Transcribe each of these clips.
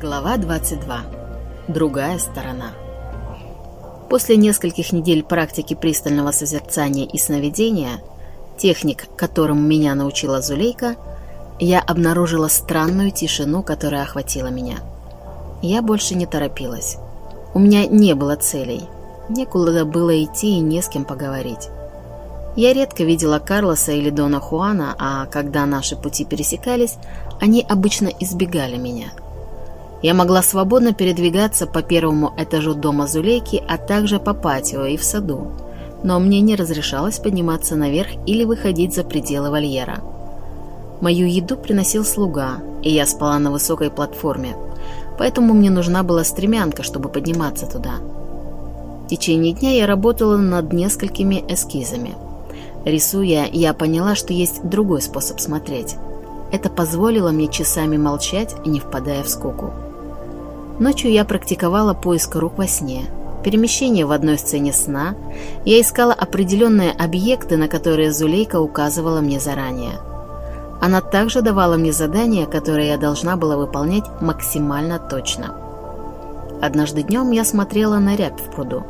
Глава 22. Другая сторона. После нескольких недель практики пристального созерцания и сновидения, техник, которым меня научила Зулейка, я обнаружила странную тишину, которая охватила меня. Я больше не торопилась. У меня не было целей. Некуда было идти и не с кем поговорить. Я редко видела Карлоса или Дона Хуана, а когда наши пути пересекались, они обычно избегали меня. Я могла свободно передвигаться по первому этажу дома Зулейки, а также по патио и в саду, но мне не разрешалось подниматься наверх или выходить за пределы вольера. Мою еду приносил слуга, и я спала на высокой платформе, поэтому мне нужна была стремянка, чтобы подниматься туда. В течение дня я работала над несколькими эскизами – Рисуя, я поняла, что есть другой способ смотреть. Это позволило мне часами молчать, не впадая в скуку. Ночью я практиковала поиск рук во сне, перемещение в одной сцене сна. Я искала определенные объекты, на которые Зулейка указывала мне заранее. Она также давала мне задания, которые я должна была выполнять максимально точно. Однажды днем я смотрела на рябь в пруду.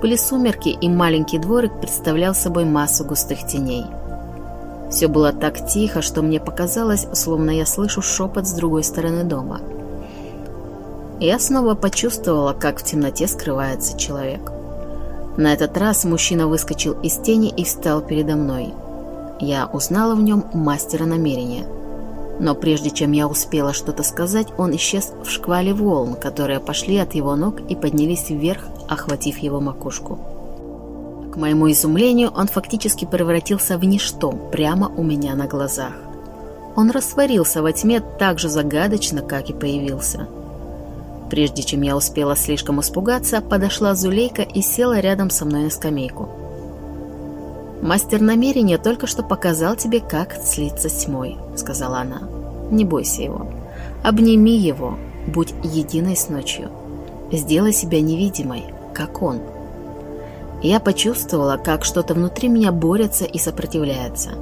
Были сумерки, и маленький дворик представлял собой массу густых теней. Все было так тихо, что мне показалось, словно я слышу шепот с другой стороны дома. Я снова почувствовала, как в темноте скрывается человек. На этот раз мужчина выскочил из тени и встал передо мной. Я узнала в нем мастера намерения. Но прежде чем я успела что-то сказать, он исчез в шквале волн, которые пошли от его ног и поднялись вверх охватив его макушку. К моему изумлению, он фактически превратился в ничто прямо у меня на глазах. Он растворился во тьме так же загадочно, как и появился. Прежде чем я успела слишком испугаться, подошла Зулейка и села рядом со мной на скамейку. «Мастер намерения только что показал тебе, как слиться с тьмой», — сказала она. «Не бойся его. Обними его, будь единой с ночью. Сделай себя невидимой, как он. Я почувствовала, как что-то внутри меня борется и сопротивляется.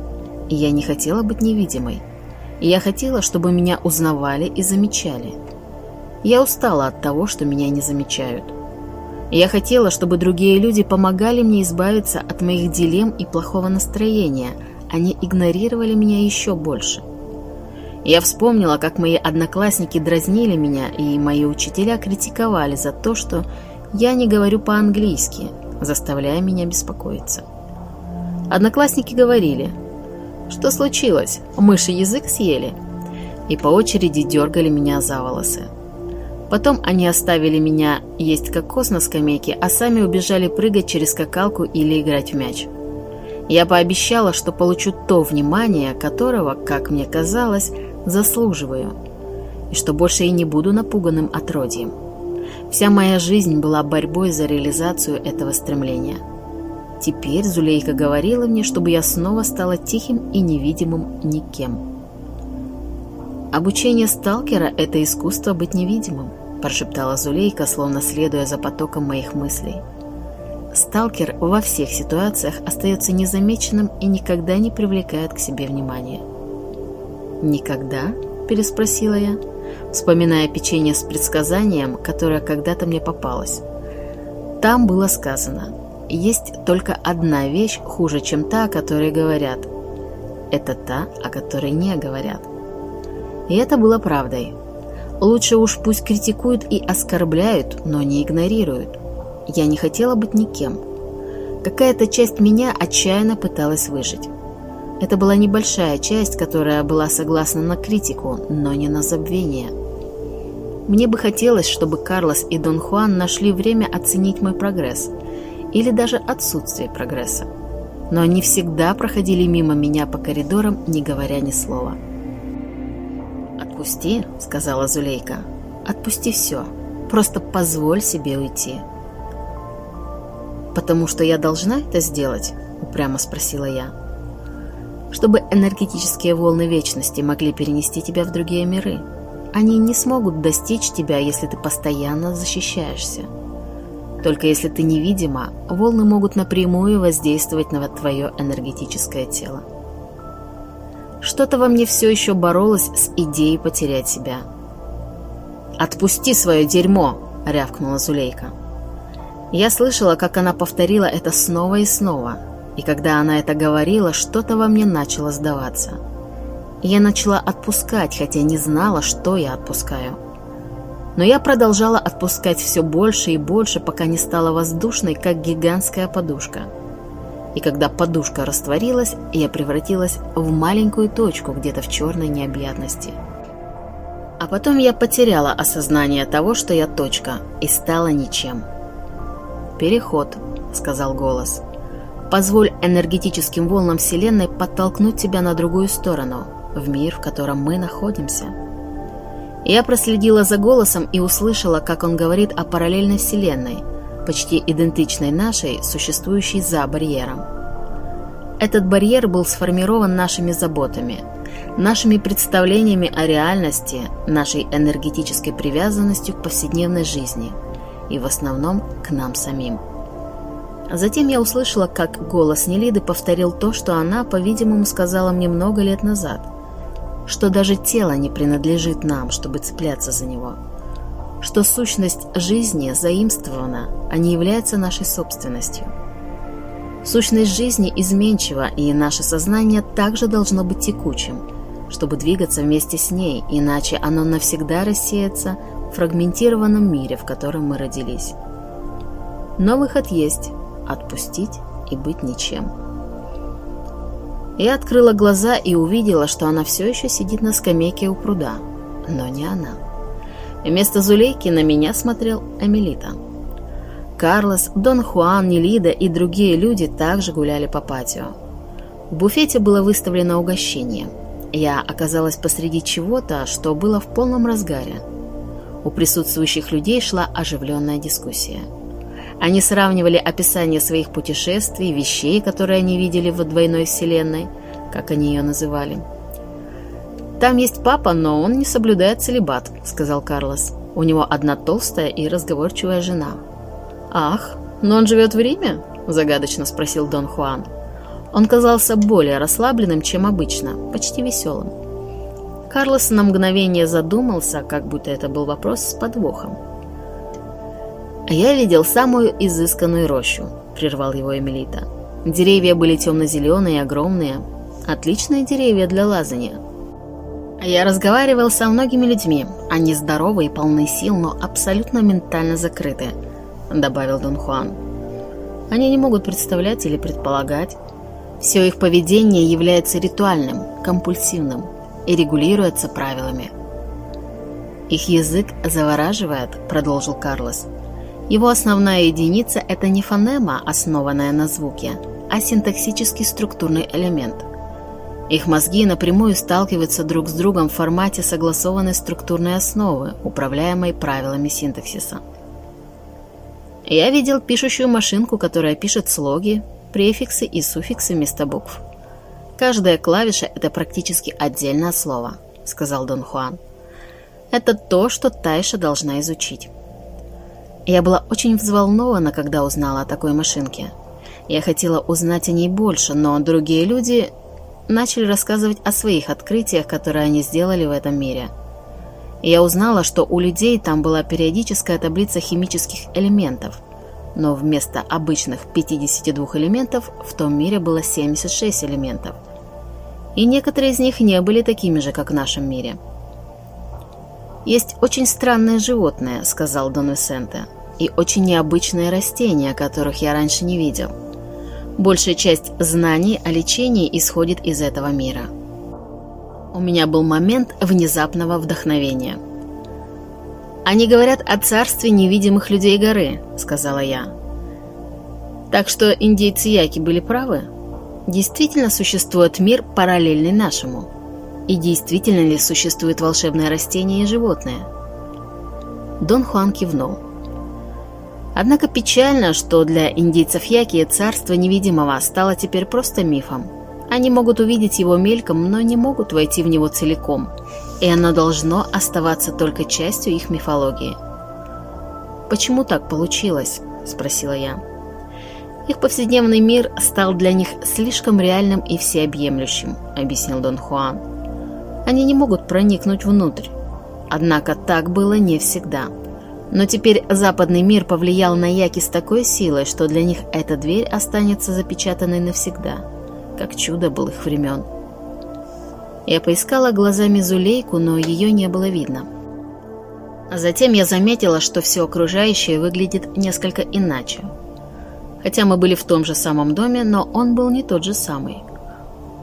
Я не хотела быть невидимой. Я хотела, чтобы меня узнавали и замечали. Я устала от того, что меня не замечают. Я хотела, чтобы другие люди помогали мне избавиться от моих дилемм и плохого настроения. Они игнорировали меня еще больше. Я вспомнила, как мои одноклассники дразнили меня, и мои учителя критиковали за то, что я не говорю по-английски, заставляя меня беспокоиться. Одноклассники говорили, что случилось, мыши язык съели, и по очереди дергали меня за волосы. Потом они оставили меня есть кокос на скамейке, а сами убежали прыгать через скакалку или играть в мяч. Я пообещала, что получу то внимание, которого, как мне казалось, заслуживаю, и что больше и не буду напуганным отродьем. Вся моя жизнь была борьбой за реализацию этого стремления. Теперь Зулейка говорила мне, чтобы я снова стала тихим и невидимым никем. «Обучение сталкера – это искусство быть невидимым», – прошептала Зулейка, словно следуя за потоком моих мыслей. Сталкер во всех ситуациях остается незамеченным и никогда не привлекает к себе внимания. «Никогда?» – переспросила я вспоминая печенье с предсказанием, которое когда-то мне попалось. Там было сказано, есть только одна вещь хуже, чем та, о которой говорят. Это та, о которой не говорят. И это было правдой. Лучше уж пусть критикуют и оскорбляют, но не игнорируют. Я не хотела быть никем. Какая-то часть меня отчаянно пыталась выжить. Это была небольшая часть, которая была согласна на критику, но не на забвение. Мне бы хотелось, чтобы Карлос и Дон Хуан нашли время оценить мой прогресс или даже отсутствие прогресса. Но они всегда проходили мимо меня по коридорам, не говоря ни слова. «Отпусти», — сказала Зулейка. «Отпусти все. Просто позволь себе уйти». «Потому что я должна это сделать?» — упрямо спросила я чтобы энергетические волны вечности могли перенести тебя в другие миры. Они не смогут достичь тебя, если ты постоянно защищаешься. Только если ты невидима, волны могут напрямую воздействовать на твое энергетическое тело. Что-то во мне все еще боролось с идеей потерять себя. «Отпусти свое дерьмо!» — рявкнула Зулейка. Я слышала, как она повторила это снова и снова, и когда она это говорила, что-то во мне начало сдаваться. Я начала отпускать, хотя не знала, что я отпускаю. Но я продолжала отпускать все больше и больше, пока не стала воздушной, как гигантская подушка. И когда подушка растворилась, я превратилась в маленькую точку где-то в черной необъятности. А потом я потеряла осознание того, что я точка, и стала ничем. «Переход», — сказал голос. «Позволь энергетическим волнам Вселенной подтолкнуть тебя на другую сторону, в мир, в котором мы находимся». Я проследила за голосом и услышала, как он говорит о параллельной Вселенной, почти идентичной нашей, существующей за барьером. Этот барьер был сформирован нашими заботами, нашими представлениями о реальности, нашей энергетической привязанностью к повседневной жизни и в основном к нам самим. Затем я услышала, как голос Нелиды повторил то, что она, по-видимому, сказала мне много лет назад – что даже тело не принадлежит нам, чтобы цепляться за него, что сущность жизни заимствована, а не является нашей собственностью. Сущность жизни изменчива, и наше сознание также должно быть текучим, чтобы двигаться вместе с ней, иначе оно навсегда рассеется в фрагментированном мире, в котором мы родились. Но выход есть – отпустить и быть ничем. Я открыла глаза и увидела, что она все еще сидит на скамейке у пруда. Но не она. Вместо Зулейки на меня смотрел Эмилита. Карлос, Дон Хуан, Нелида и другие люди также гуляли по патио. В буфете было выставлено угощение. Я оказалась посреди чего-то, что было в полном разгаре. У присутствующих людей шла оживленная дискуссия. Они сравнивали описание своих путешествий, вещей, которые они видели в двойной вселенной, как они ее называли. «Там есть папа, но он не соблюдает целебат», — сказал Карлос. «У него одна толстая и разговорчивая жена». «Ах, но он живет в Риме?» — загадочно спросил Дон Хуан. Он казался более расслабленным, чем обычно, почти веселым. Карлос на мгновение задумался, как будто это был вопрос с подвохом. «Я видел самую изысканную рощу», — прервал его Эмилита. «Деревья были темно-зеленые и огромные. Отличные деревья для лазания». Я разговаривал со многими людьми. Они здоровы и полны сил, но абсолютно ментально закрыты, добавил Дон Хуан. Они не могут представлять или предполагать. Все их поведение является ритуальным, компульсивным и регулируется правилами. Их язык завораживает, продолжил Карлос. Его основная единица – это не фонема, основанная на звуке, а синтаксический структурный элемент. Их мозги напрямую сталкиваются друг с другом в формате согласованной структурной основы, управляемой правилами синтаксиса. Я видел пишущую машинку, которая пишет слоги, префиксы и суффиксы вместо букв. Каждая клавиша – это практически отдельное слово, сказал Дон Хуан. Это то, что Тайша должна изучить. Я была очень взволнована, когда узнала о такой машинке. Я хотела узнать о ней больше, но другие люди начали рассказывать о своих открытиях, которые они сделали в этом мире. Я узнала, что у людей там была периодическая таблица химических элементов, но вместо обычных 52 элементов в том мире было 76 элементов. И некоторые из них не были такими же, как в нашем мире. «Есть очень странное животное», — сказал Дон Висенте и очень необычные растения, которых я раньше не видел. Большая часть знаний о лечении исходит из этого мира. У меня был момент внезапного вдохновения. «Они говорят о царстве невидимых людей горы», — сказала я. Так что индейцы Яки были правы. Действительно существует мир, параллельный нашему. И действительно ли существует волшебное растение и животное? Дон Хуан кивнул. Однако печально, что для индейцев Яки царство невидимого стало теперь просто мифом. Они могут увидеть его мельком, но не могут войти в него целиком, и оно должно оставаться только частью их мифологии. «Почему так получилось?» – спросила я. «Их повседневный мир стал для них слишком реальным и всеобъемлющим», – объяснил Дон Хуан. «Они не могут проникнуть внутрь. Однако так было не всегда. Но теперь западный мир повлиял на Яки с такой силой, что для них эта дверь останется запечатанной навсегда, как чудо былых времен. Я поискала глазами Зулейку, но ее не было видно. Затем я заметила, что все окружающее выглядит несколько иначе. Хотя мы были в том же самом доме, но он был не тот же самый.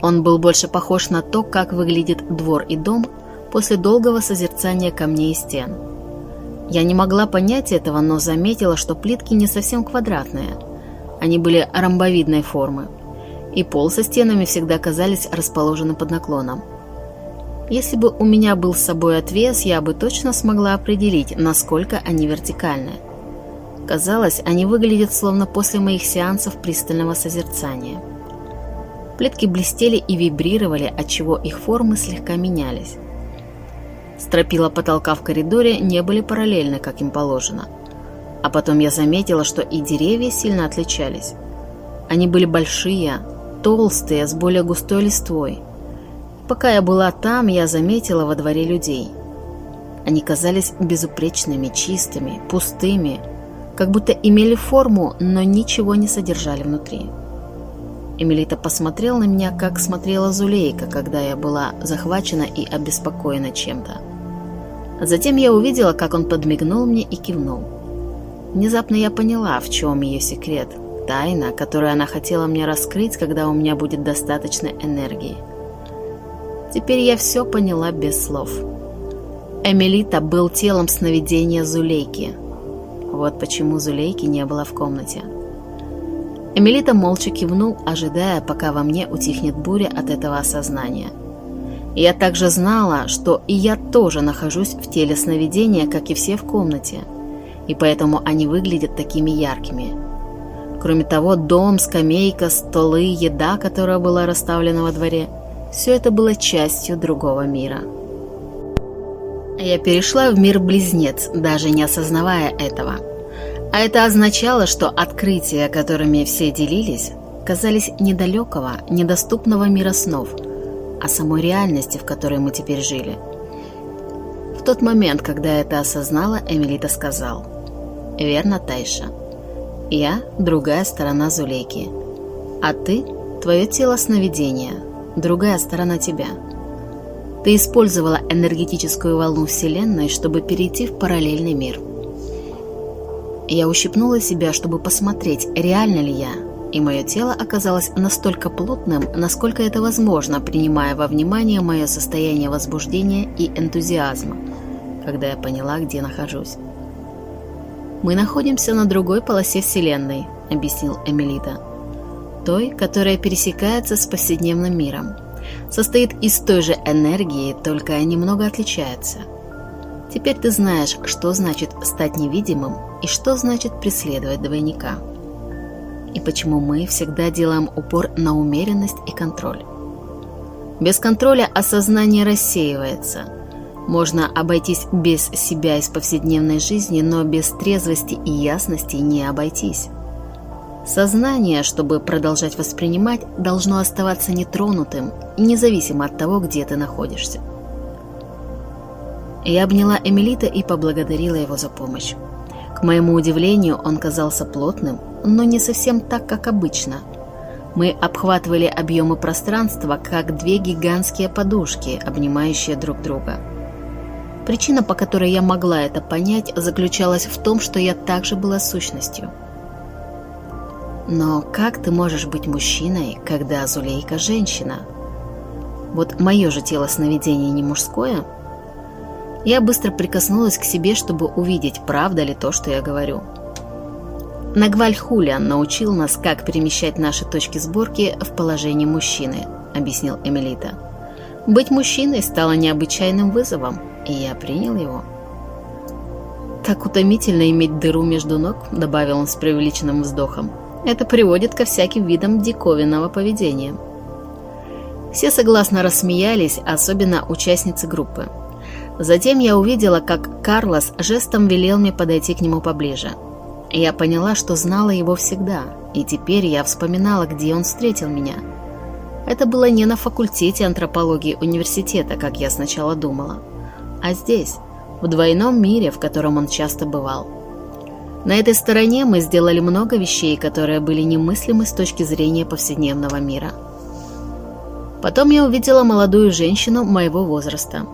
Он был больше похож на то, как выглядит двор и дом после долгого созерцания камней и стен. Я не могла понять этого, но заметила, что плитки не совсем квадратные. Они были ромбовидной формы, и пол со стенами всегда казались расположены под наклоном. Если бы у меня был с собой отвес, я бы точно смогла определить, насколько они вертикальны. Казалось, они выглядят словно после моих сеансов пристального созерцания. Плитки блестели и вибрировали, отчего их формы слегка менялись. Стропила потолка в коридоре не были параллельны, как им положено. А потом я заметила, что и деревья сильно отличались. Они были большие, толстые, с более густой листвой. Пока я была там, я заметила во дворе людей. Они казались безупречными, чистыми, пустыми, как будто имели форму, но ничего не содержали внутри. Эмилита посмотрел на меня, как смотрела Зулейка, когда я была захвачена и обеспокоена чем-то. Затем я увидела, как он подмигнул мне и кивнул. Внезапно я поняла, в чем ее секрет, тайна, которую она хотела мне раскрыть, когда у меня будет достаточно энергии. Теперь я все поняла без слов. Эмилита был телом сновидения Зулейки. Вот почему Зулейки не было в комнате. Эмилита молча кивнул, ожидая, пока во мне утихнет буря от этого осознания. Я также знала, что и я тоже нахожусь в теле сновидения, как и все в комнате, и поэтому они выглядят такими яркими. Кроме того, дом, скамейка, столы, еда, которая была расставлена во дворе, все это было частью другого мира. Я перешла в мир-близнец, даже не осознавая этого. А это означало, что открытия, которыми все делились, казались недалекого, недоступного мира снов – о самой реальности, в которой мы теперь жили. В тот момент, когда я это осознала, Эмилита сказал. «Верно, Тайша. Я – другая сторона Зулейки. А ты – твое тело сновидения, другая сторона тебя. Ты использовала энергетическую волну Вселенной, чтобы перейти в параллельный мир». Я ущипнула себя, чтобы посмотреть, реально ли я, и мое тело оказалось настолько плотным, насколько это возможно, принимая во внимание мое состояние возбуждения и энтузиазма, когда я поняла, где нахожусь. «Мы находимся на другой полосе Вселенной», — объяснил Эмилита. «Той, которая пересекается с повседневным миром. Состоит из той же энергии, только немного отличается. Теперь ты знаешь, что значит стать невидимым и что значит преследовать двойника» и почему мы всегда делаем упор на умеренность и контроль. Без контроля осознание рассеивается. Можно обойтись без себя из повседневной жизни, но без трезвости и ясности не обойтись. Сознание, чтобы продолжать воспринимать, должно оставаться нетронутым, независимо от того, где ты находишься. Я обняла Эмилита и поблагодарила его за помощь. К моему удивлению, он казался плотным, но не совсем так, как обычно. Мы обхватывали объемы пространства, как две гигантские подушки, обнимающие друг друга. Причина, по которой я могла это понять, заключалась в том, что я также была сущностью. Но как ты можешь быть мужчиной, когда Зулейка – женщина? Вот мое же тело сновидения не мужское – я быстро прикоснулась к себе, чтобы увидеть, правда ли то, что я говорю. Нагваль Хулиан научил нас, как перемещать наши точки сборки в положении мужчины, объяснил Эмилита. Быть мужчиной стало необычайным вызовом, и я принял его. «Так утомительно иметь дыру между ног», — добавил он с преувеличенным вздохом. «Это приводит ко всяким видам диковинного поведения». Все согласно рассмеялись, особенно участницы группы. Затем я увидела, как Карлос жестом велел мне подойти к нему поближе. Я поняла, что знала его всегда, и теперь я вспоминала, где он встретил меня. Это было не на факультете антропологии университета, как я сначала думала, а здесь, в двойном мире, в котором он часто бывал. На этой стороне мы сделали много вещей, которые были немыслимы с точки зрения повседневного мира. Потом я увидела молодую женщину моего возраста.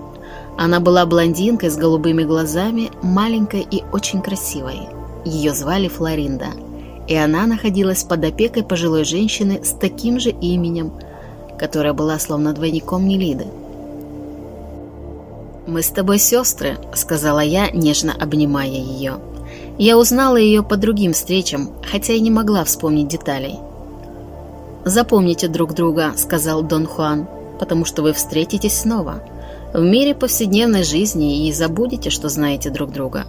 Она была блондинкой с голубыми глазами, маленькой и очень красивой. Ее звали Флоринда, и она находилась под опекой пожилой женщины с таким же именем, которая была словно двойником Нелиды. «Мы с тобой сестры», — сказала я, нежно обнимая ее. Я узнала ее по другим встречам, хотя и не могла вспомнить деталей. «Запомните друг друга», — сказал Дон Хуан, «потому что вы встретитесь снова. В мире повседневной жизни и забудете, что знаете друг друга.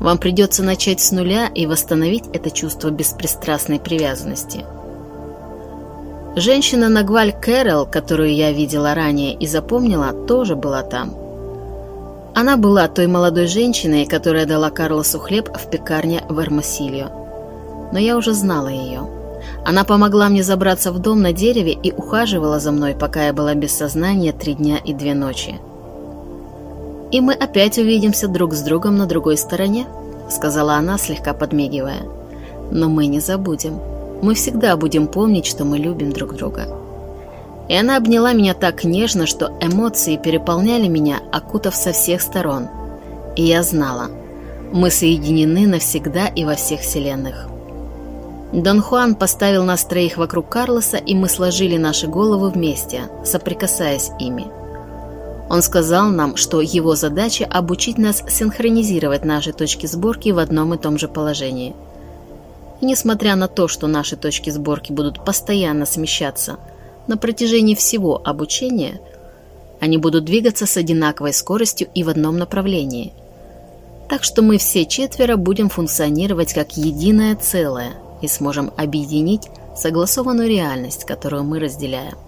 Вам придется начать с нуля и восстановить это чувство беспристрастной привязанности». Женщина Нагваль Кэрол, которую я видела ранее и запомнила, тоже была там. Она была той молодой женщиной, которая дала Карлосу хлеб в пекарне в Эрмосильо. Но я уже знала ее. Она помогла мне забраться в дом на дереве и ухаживала за мной, пока я была без сознания три дня и две ночи. «И мы опять увидимся друг с другом на другой стороне», — сказала она, слегка подмигивая. «Но мы не забудем. Мы всегда будем помнить, что мы любим друг друга». И она обняла меня так нежно, что эмоции переполняли меня, окутав со всех сторон. И я знала, мы соединены навсегда и во всех вселенных. Дон Хуан поставил нас троих вокруг Карлоса, и мы сложили наши головы вместе, соприкасаясь ими. Он сказал нам, что его задача – обучить нас синхронизировать наши точки сборки в одном и том же положении. И несмотря на то, что наши точки сборки будут постоянно смещаться – на протяжении всего обучения они будут двигаться с одинаковой скоростью и в одном направлении. Так что мы все четверо будем функционировать как единое целое и сможем объединить согласованную реальность, которую мы разделяем.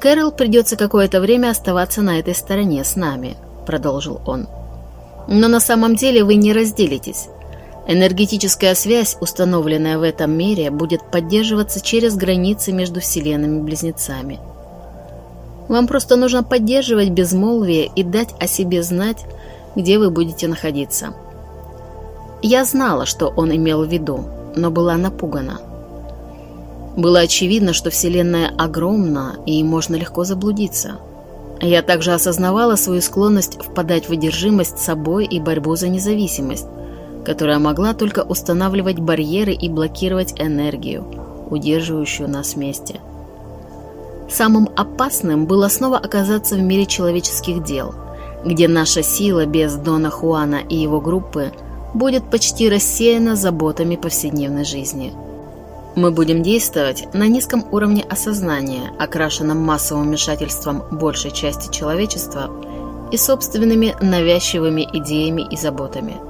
«Кэрол придется какое-то время оставаться на этой стороне с нами», — продолжил он. «Но на самом деле вы не разделитесь. Энергетическая связь, установленная в этом мире, будет поддерживаться через границы между вселенными-близнецами. Вам просто нужно поддерживать безмолвие и дать о себе знать, где вы будете находиться. Я знала, что он имел в виду, но была напугана. Было очевидно, что Вселенная огромна и можно легко заблудиться. Я также осознавала свою склонность впадать в одержимость собой и борьбу за независимость, которая могла только устанавливать барьеры и блокировать энергию, удерживающую нас вместе. Самым опасным было снова оказаться в мире человеческих дел, где наша сила без Дона Хуана и его группы будет почти рассеяна заботами повседневной жизни. Мы будем действовать на низком уровне осознания, окрашенном массовым вмешательством большей части человечества и собственными навязчивыми идеями и заботами –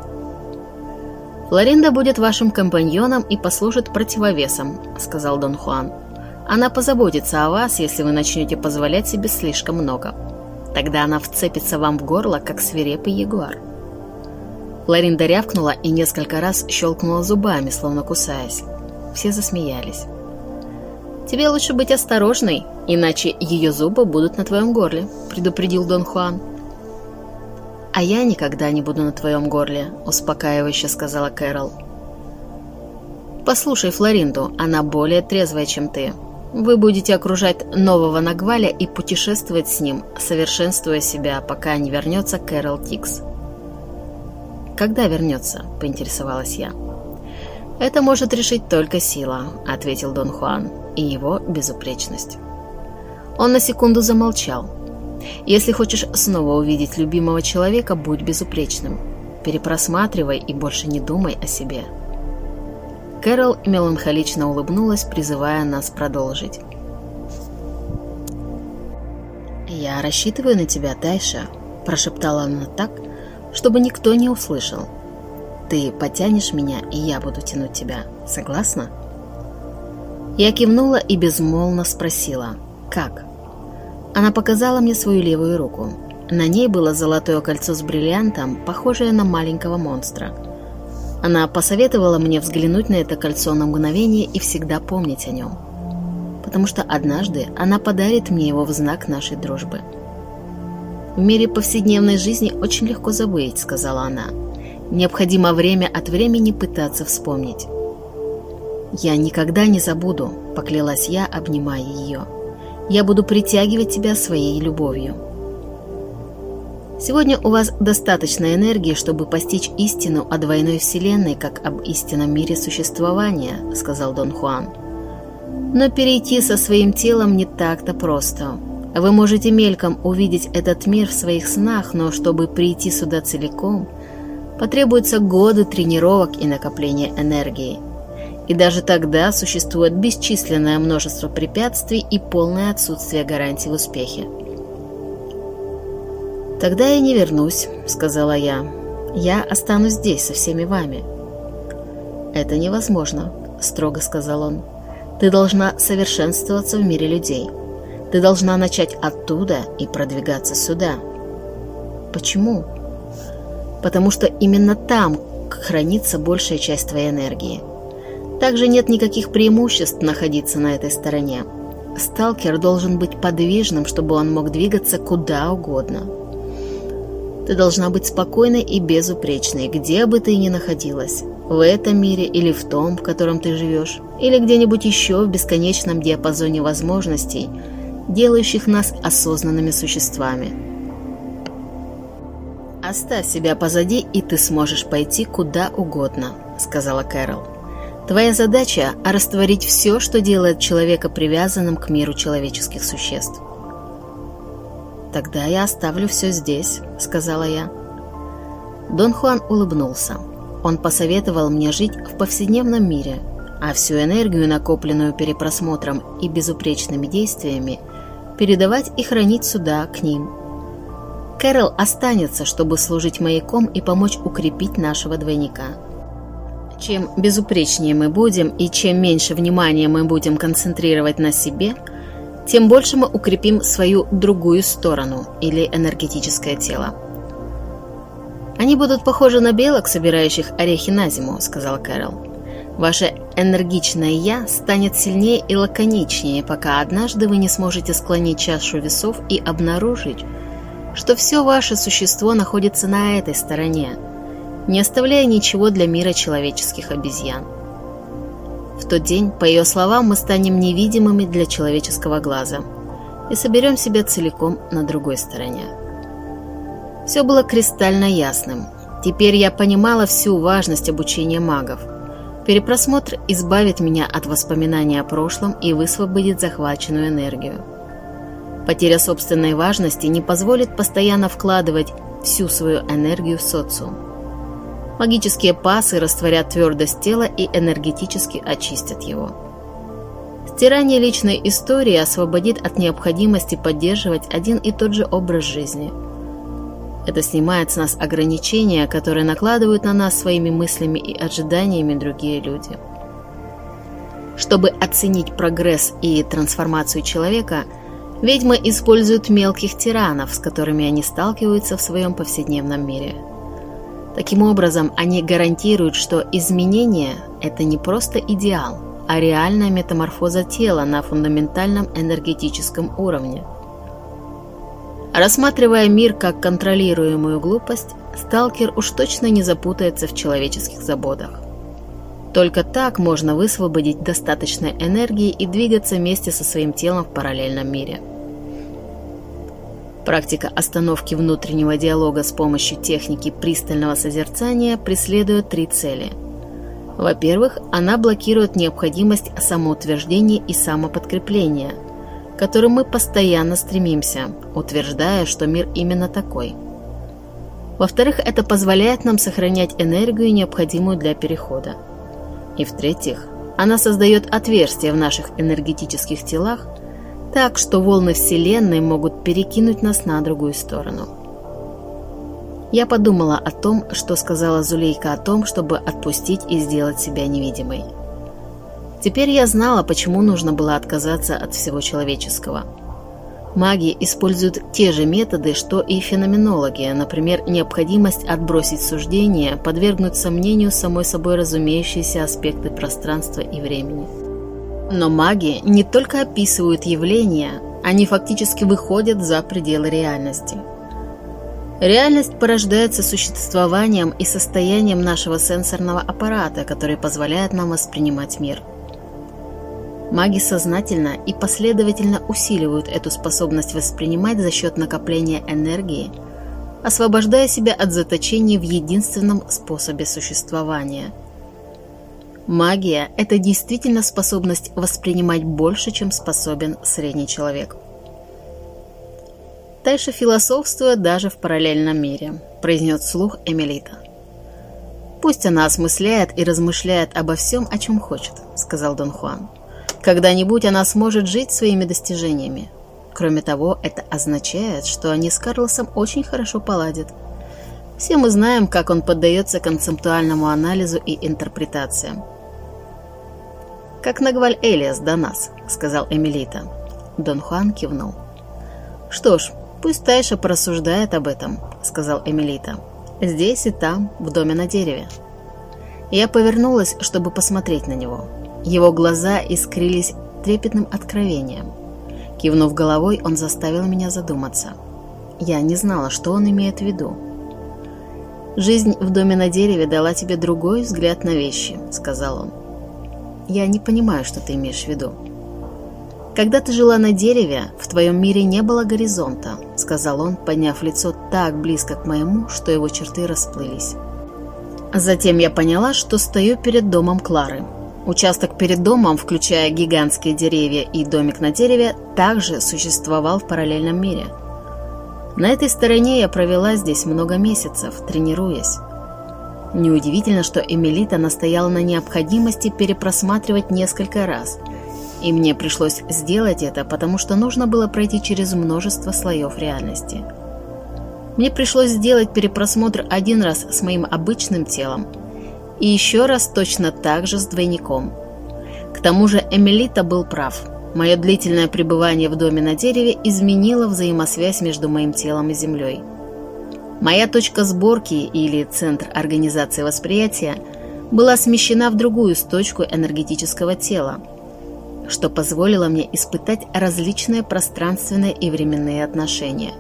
«Флоринда будет вашим компаньоном и послужит противовесом», — сказал Дон Хуан. «Она позаботится о вас, если вы начнете позволять себе слишком много. Тогда она вцепится вам в горло, как свирепый ягуар». Флоринда рявкнула и несколько раз щелкнула зубами, словно кусаясь. Все засмеялись. «Тебе лучше быть осторожной, иначе ее зубы будут на твоем горле», — предупредил Дон Хуан. «А я никогда не буду на твоем горле», — успокаивающе сказала Кэрол. «Послушай Флоринду, она более трезвая, чем ты. Вы будете окружать нового Нагваля и путешествовать с ним, совершенствуя себя, пока не вернется Кэрол Тикс». «Когда вернется?» — поинтересовалась я. «Это может решить только сила», — ответил Дон Хуан, — «и его безупречность». Он на секунду замолчал, если хочешь снова увидеть любимого человека, будь безупречным. Перепросматривай и больше не думай о себе. Кэрол меланхолично улыбнулась, призывая нас продолжить. «Я рассчитываю на тебя, Тайша», – прошептала она так, чтобы никто не услышал. «Ты потянешь меня, и я буду тянуть тебя. Согласна?» Я кивнула и безмолвно спросила «Как?». Она показала мне свою левую руку. На ней было золотое кольцо с бриллиантом, похожее на маленького монстра. Она посоветовала мне взглянуть на это кольцо на мгновение и всегда помнить о нем. Потому что однажды она подарит мне его в знак нашей дружбы. В мире повседневной жизни очень легко забыть», — сказала она. «Необходимо время от времени пытаться вспомнить». «Я никогда не забуду», — поклялась я, обнимая ее. «Я буду притягивать тебя своей любовью». Сегодня у вас достаточно энергии, чтобы постичь истину о двойной вселенной, как об истинном мире существования, сказал Дон Хуан. Но перейти со своим телом не так-то просто. Вы можете мельком увидеть этот мир в своих снах, но чтобы прийти сюда целиком, потребуются годы тренировок и накопления энергии. И даже тогда существует бесчисленное множество препятствий и полное отсутствие гарантий в успехе. «Тогда я не вернусь», — сказала я. «Я останусь здесь со всеми вами». «Это невозможно», — строго сказал он. «Ты должна совершенствоваться в мире людей». Ты должна начать оттуда и продвигаться сюда. Почему? Потому что именно там хранится большая часть твоей энергии. Также нет никаких преимуществ находиться на этой стороне. Сталкер должен быть подвижным, чтобы он мог двигаться куда угодно. Ты должна быть спокойной и безупречной, где бы ты ни находилась. В этом мире или в том, в котором ты живешь, или где-нибудь еще в бесконечном диапазоне возможностей – делающих нас осознанными существами. «Оставь себя позади, и ты сможешь пойти куда угодно», — сказала Кэрол. «Твоя задача — растворить все, что делает человека привязанным к миру человеческих существ». «Тогда я оставлю все здесь», — сказала я. Дон Хуан улыбнулся. Он посоветовал мне жить в повседневном мире, а всю энергию, накопленную перепросмотром и безупречными действиями, передавать и хранить сюда, к ним. Кэрол останется, чтобы служить маяком и помочь укрепить нашего двойника. Чем безупречнее мы будем и чем меньше внимания мы будем концентрировать на себе, тем больше мы укрепим свою другую сторону или энергетическое тело. «Они будут похожи на белок, собирающих орехи на зиму», — сказал Кэрол. Ваше энергичное «я» станет сильнее и лаконичнее, пока однажды вы не сможете склонить чашу весов и обнаружить, что все ваше существо находится на этой стороне, не оставляя ничего для мира человеческих обезьян. В тот день, по ее словам, мы станем невидимыми для человеческого глаза и соберем себя целиком на другой стороне. Все было кристально ясным. Теперь я понимала всю важность обучения магов – Перепросмотр избавит меня от воспоминаний о прошлом и высвободит захваченную энергию. Потеря собственной важности не позволит постоянно вкладывать всю свою энергию в социум. Магические пасы растворят твердость тела и энергетически очистят его. Стирание личной истории освободит от необходимости поддерживать один и тот же образ жизни – это снимает с нас ограничения, которые накладывают на нас своими мыслями и ожиданиями другие люди. Чтобы оценить прогресс и трансформацию человека, ведьмы используют мелких тиранов, с которыми они сталкиваются в своем повседневном мире. Таким образом, они гарантируют, что изменение – это не просто идеал, а реальная метаморфоза тела на фундаментальном энергетическом уровне – Рассматривая мир как контролируемую глупость, сталкер уж точно не запутается в человеческих заботах. Только так можно высвободить достаточно энергии и двигаться вместе со своим телом в параллельном мире. Практика остановки внутреннего диалога с помощью техники пристального созерцания преследует три цели. Во-первых, она блокирует необходимость самоутверждения и самоподкрепления – к которым мы постоянно стремимся, утверждая, что мир именно такой. Во-вторых, это позволяет нам сохранять энергию, необходимую для перехода. И в-третьих, она создает отверстия в наших энергетических телах, так что волны Вселенной могут перекинуть нас на другую сторону. Я подумала о том, что сказала Зулейка о том, чтобы отпустить и сделать себя невидимой. Теперь я знала, почему нужно было отказаться от всего человеческого. Маги используют те же методы, что и феноменологи, например, необходимость отбросить суждения, подвергнуть сомнению самой собой разумеющиеся аспекты пространства и времени. Но маги не только описывают явления, они фактически выходят за пределы реальности. Реальность порождается существованием и состоянием нашего сенсорного аппарата, который позволяет нам воспринимать мир. Маги сознательно и последовательно усиливают эту способность воспринимать за счет накопления энергии, освобождая себя от заточения в единственном способе существования. Магия – это действительно способность воспринимать больше, чем способен средний человек – Тайша философствует даже в параллельном мире», – произнес слух Эмилита. «Пусть она осмысляет и размышляет обо всем, о чем хочет», – сказал Дон Хуан. «Когда-нибудь она сможет жить своими достижениями. Кроме того, это означает, что они с Карлосом очень хорошо поладят. Все мы знаем, как он поддается концептуальному анализу и интерпретациям. «Как Нагваль Элиас до нас», — сказал Эмилита. Дон Хуан кивнул. «Что ж, «Пусть Тайша порассуждает об этом», — сказал Эмилита. «Здесь и там, в доме на дереве». Я повернулась, чтобы посмотреть на него. Его глаза искрились трепетным откровением. Кивнув головой, он заставил меня задуматься. Я не знала, что он имеет в виду. «Жизнь в доме на дереве дала тебе другой взгляд на вещи», — сказал он. «Я не понимаю, что ты имеешь в виду». «Когда ты жила на дереве, в твоем мире не было горизонта», — сказал он, подняв лицо так близко к моему, что его черты расплылись. Затем я поняла, что стою перед домом Клары. Участок перед домом, включая гигантские деревья и домик на дереве, также существовал в параллельном мире. На этой стороне я провела здесь много месяцев, тренируясь. Неудивительно, что Эмилита настояла на необходимости перепросматривать несколько раз — и мне пришлось сделать это, потому что нужно было пройти через множество слоев реальности. Мне пришлось сделать перепросмотр один раз с моим обычным телом и еще раз точно так же с двойником. К тому же Эмилита был прав. Мое длительное пребывание в доме на дереве изменило взаимосвязь между моим телом и землей. Моя точка сборки или центр организации восприятия была смещена в другую точку энергетического тела – что позволило мне испытать различные пространственные и временные отношения.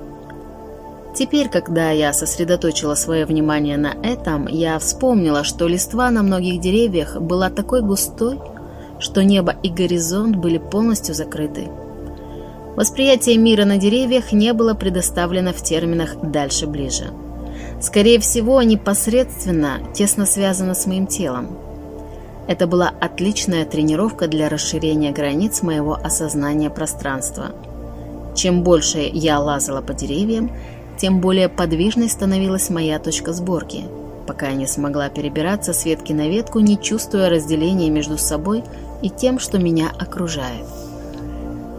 Теперь, когда я сосредоточила свое внимание на этом, я вспомнила, что листва на многих деревьях была такой густой, что небо и горизонт были полностью закрыты. Восприятие мира на деревьях не было предоставлено в терминах «дальше-ближе». Скорее всего, непосредственно тесно связано с моим телом. Это была отличная тренировка для расширения границ моего осознания пространства. Чем больше я лазала по деревьям, тем более подвижной становилась моя точка сборки, пока я не смогла перебираться с ветки на ветку, не чувствуя разделения между собой и тем, что меня окружает.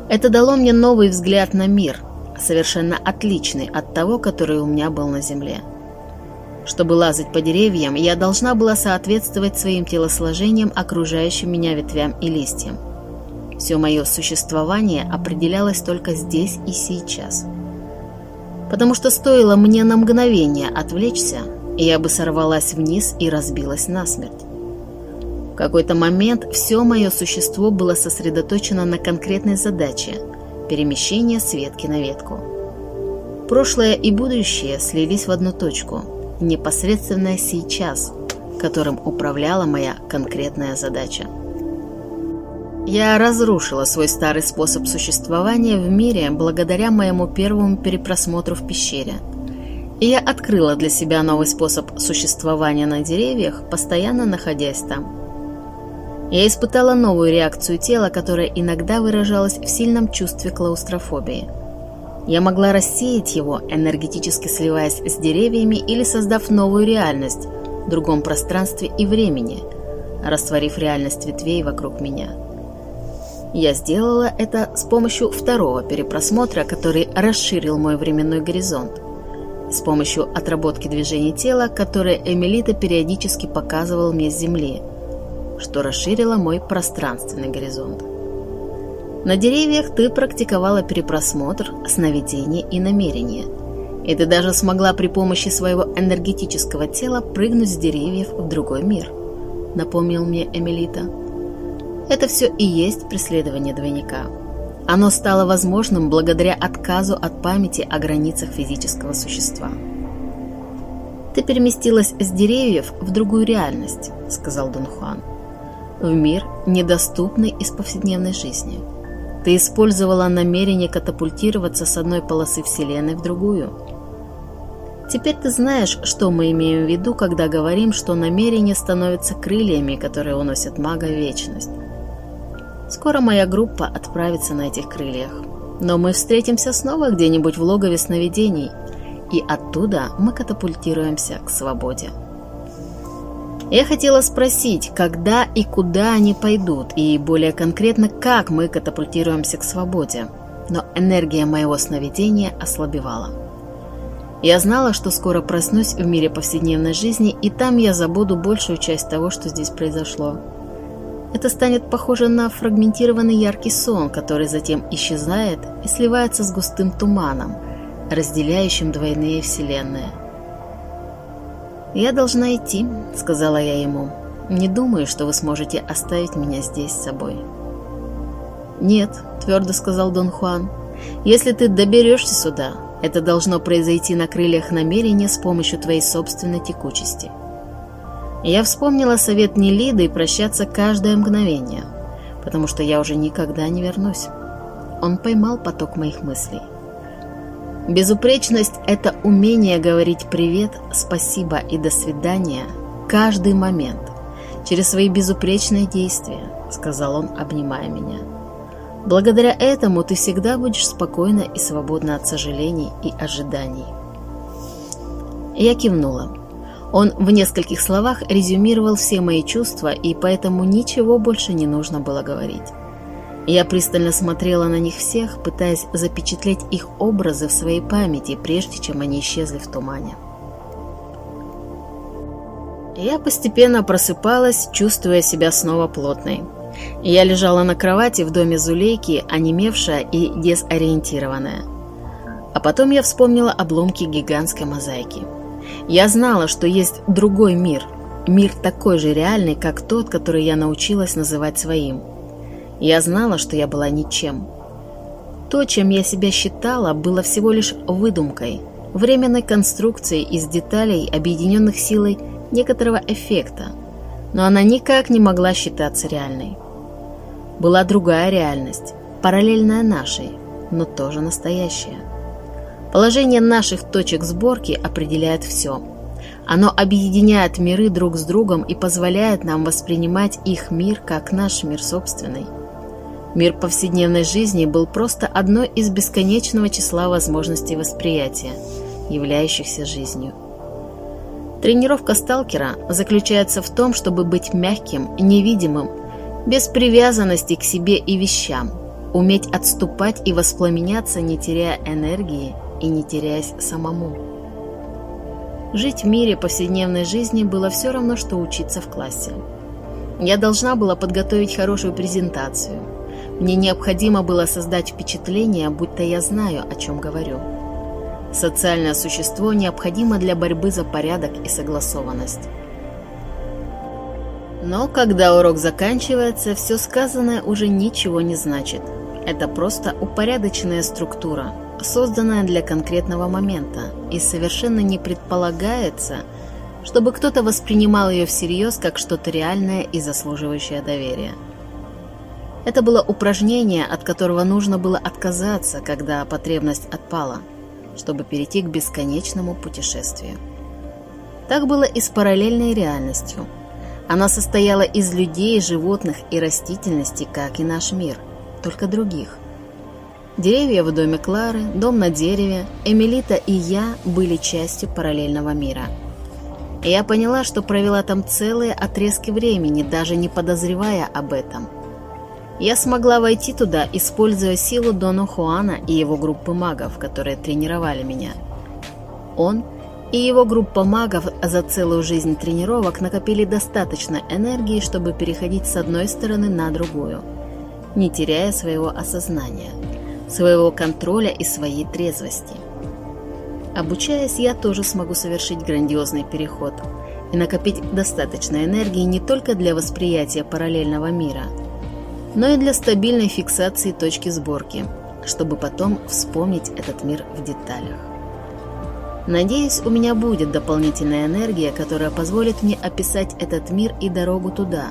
Это дало мне новый взгляд на мир, совершенно отличный от того, который у меня был на Земле. Чтобы лазать по деревьям, я должна была соответствовать своим телосложением окружающим меня ветвям и листьям. Все мое существование определялось только здесь и сейчас. Потому что стоило мне на мгновение отвлечься, я бы сорвалась вниз и разбилась насмерть. В какой-то момент все мое существо было сосредоточено на конкретной задаче – перемещение с ветки на ветку. Прошлое и будущее слились в одну точку – непосредственно сейчас, которым управляла моя конкретная задача. Я разрушила свой старый способ существования в мире благодаря моему первому перепросмотру в пещере. И я открыла для себя новый способ существования на деревьях, постоянно находясь там. Я испытала новую реакцию тела, которая иногда выражалась в сильном чувстве клаустрофобии – я могла рассеять его, энергетически сливаясь с деревьями или создав новую реальность в другом пространстве и времени, растворив реальность ветвей вокруг меня. Я сделала это с помощью второго перепросмотра, который расширил мой временной горизонт, с помощью отработки движений тела, которое Эмилита периодически показывал мне с Земли, что расширило мой пространственный горизонт. На деревьях ты практиковала перепросмотр, сновидение и намерение. И ты даже смогла при помощи своего энергетического тела прыгнуть с деревьев в другой мир, напомнил мне Эмилита. Это все и есть преследование двойника. Оно стало возможным благодаря отказу от памяти о границах физического существа. «Ты переместилась с деревьев в другую реальность», — сказал Дон Хуан. «В мир, недоступный из повседневной жизни. Ты использовала намерение катапультироваться с одной полосы Вселенной в другую. Теперь ты знаешь, что мы имеем в виду, когда говорим, что намерение становится крыльями, которые уносят мага в вечность. Скоро моя группа отправится на этих крыльях. Но мы встретимся снова где-нибудь в логове сновидений, и оттуда мы катапультируемся к свободе. Я хотела спросить, когда и куда они пойдут, и более конкретно, как мы катапультируемся к свободе. Но энергия моего сновидения ослабевала. Я знала, что скоро проснусь в мире повседневной жизни, и там я забуду большую часть того, что здесь произошло. Это станет похоже на фрагментированный яркий сон, который затем исчезает и сливается с густым туманом, разделяющим двойные вселенные. «Я должна идти», — сказала я ему. «Не думаю, что вы сможете оставить меня здесь с собой». «Нет», — твердо сказал Дон Хуан. «Если ты доберешься сюда, это должно произойти на крыльях намерения с помощью твоей собственной текучести». Я вспомнила совет Нелиды и прощаться каждое мгновение, потому что я уже никогда не вернусь. Он поймал поток моих мыслей. Безупречность – это умение говорить «привет», «спасибо» и «до свидания» каждый момент, через свои безупречные действия, сказал он, обнимая меня. Благодаря этому ты всегда будешь спокойна и свободна от сожалений и ожиданий. Я кивнула. Он в нескольких словах резюмировал все мои чувства, и поэтому ничего больше не нужно было говорить. Я пристально смотрела на них всех, пытаясь запечатлеть их образы в своей памяти, прежде чем они исчезли в тумане. Я постепенно просыпалась, чувствуя себя снова плотной. Я лежала на кровати в доме Зулейки, онемевшая и дезориентированная. А потом я вспомнила обломки гигантской мозаики. Я знала, что есть другой мир, мир такой же реальный, как тот, который я научилась называть своим – я знала, что я была ничем. То, чем я себя считала, было всего лишь выдумкой, временной конструкцией из деталей, объединенных силой некоторого эффекта, но она никак не могла считаться реальной. Была другая реальность, параллельная нашей, но тоже настоящая. Положение наших точек сборки определяет все. Оно объединяет миры друг с другом и позволяет нам воспринимать их мир как наш мир собственный. Мир повседневной жизни был просто одной из бесконечного числа возможностей восприятия, являющихся жизнью. Тренировка сталкера заключается в том, чтобы быть мягким, невидимым, без привязанности к себе и вещам, уметь отступать и воспламеняться, не теряя энергии и не теряясь самому. Жить в мире повседневной жизни было все равно, что учиться в классе. Я должна была подготовить хорошую презентацию – мне необходимо было создать впечатление, будто я знаю, о чем говорю. Социальное существо необходимо для борьбы за порядок и согласованность. Но когда урок заканчивается, все сказанное уже ничего не значит. Это просто упорядоченная структура, созданная для конкретного момента, и совершенно не предполагается, чтобы кто-то воспринимал ее всерьез как что-то реальное и заслуживающее доверия. Это было упражнение, от которого нужно было отказаться, когда потребность отпала, чтобы перейти к бесконечному путешествию. Так было и с параллельной реальностью. Она состояла из людей, животных и растительности, как и наш мир, только других. Деревья в доме Клары, дом на дереве, Эмилита и я были частью параллельного мира. Я поняла, что провела там целые отрезки времени, даже не подозревая об этом – я смогла войти туда, используя силу Дона Хуана и его группы магов, которые тренировали меня. Он и его группа магов за целую жизнь тренировок накопили достаточно энергии, чтобы переходить с одной стороны на другую, не теряя своего осознания, своего контроля и своей трезвости. Обучаясь, я тоже смогу совершить грандиозный переход и накопить достаточно энергии не только для восприятия параллельного мира – но и для стабильной фиксации точки сборки, чтобы потом вспомнить этот мир в деталях. Надеюсь, у меня будет дополнительная энергия, которая позволит мне описать этот мир и дорогу туда.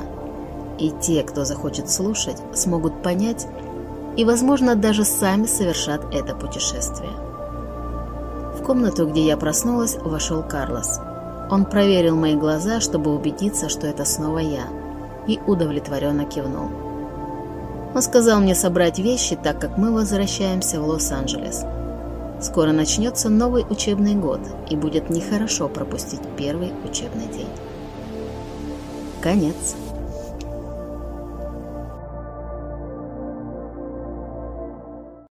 И те, кто захочет слушать, смогут понять и, возможно, даже сами совершат это путешествие. В комнату, где я проснулась, вошел Карлос. Он проверил мои глаза, чтобы убедиться, что это снова я, и удовлетворенно кивнул. Он сказал мне собрать вещи, так как мы возвращаемся в Лос-Анджелес. Скоро начнется новый учебный год, и будет нехорошо пропустить первый учебный день. Конец.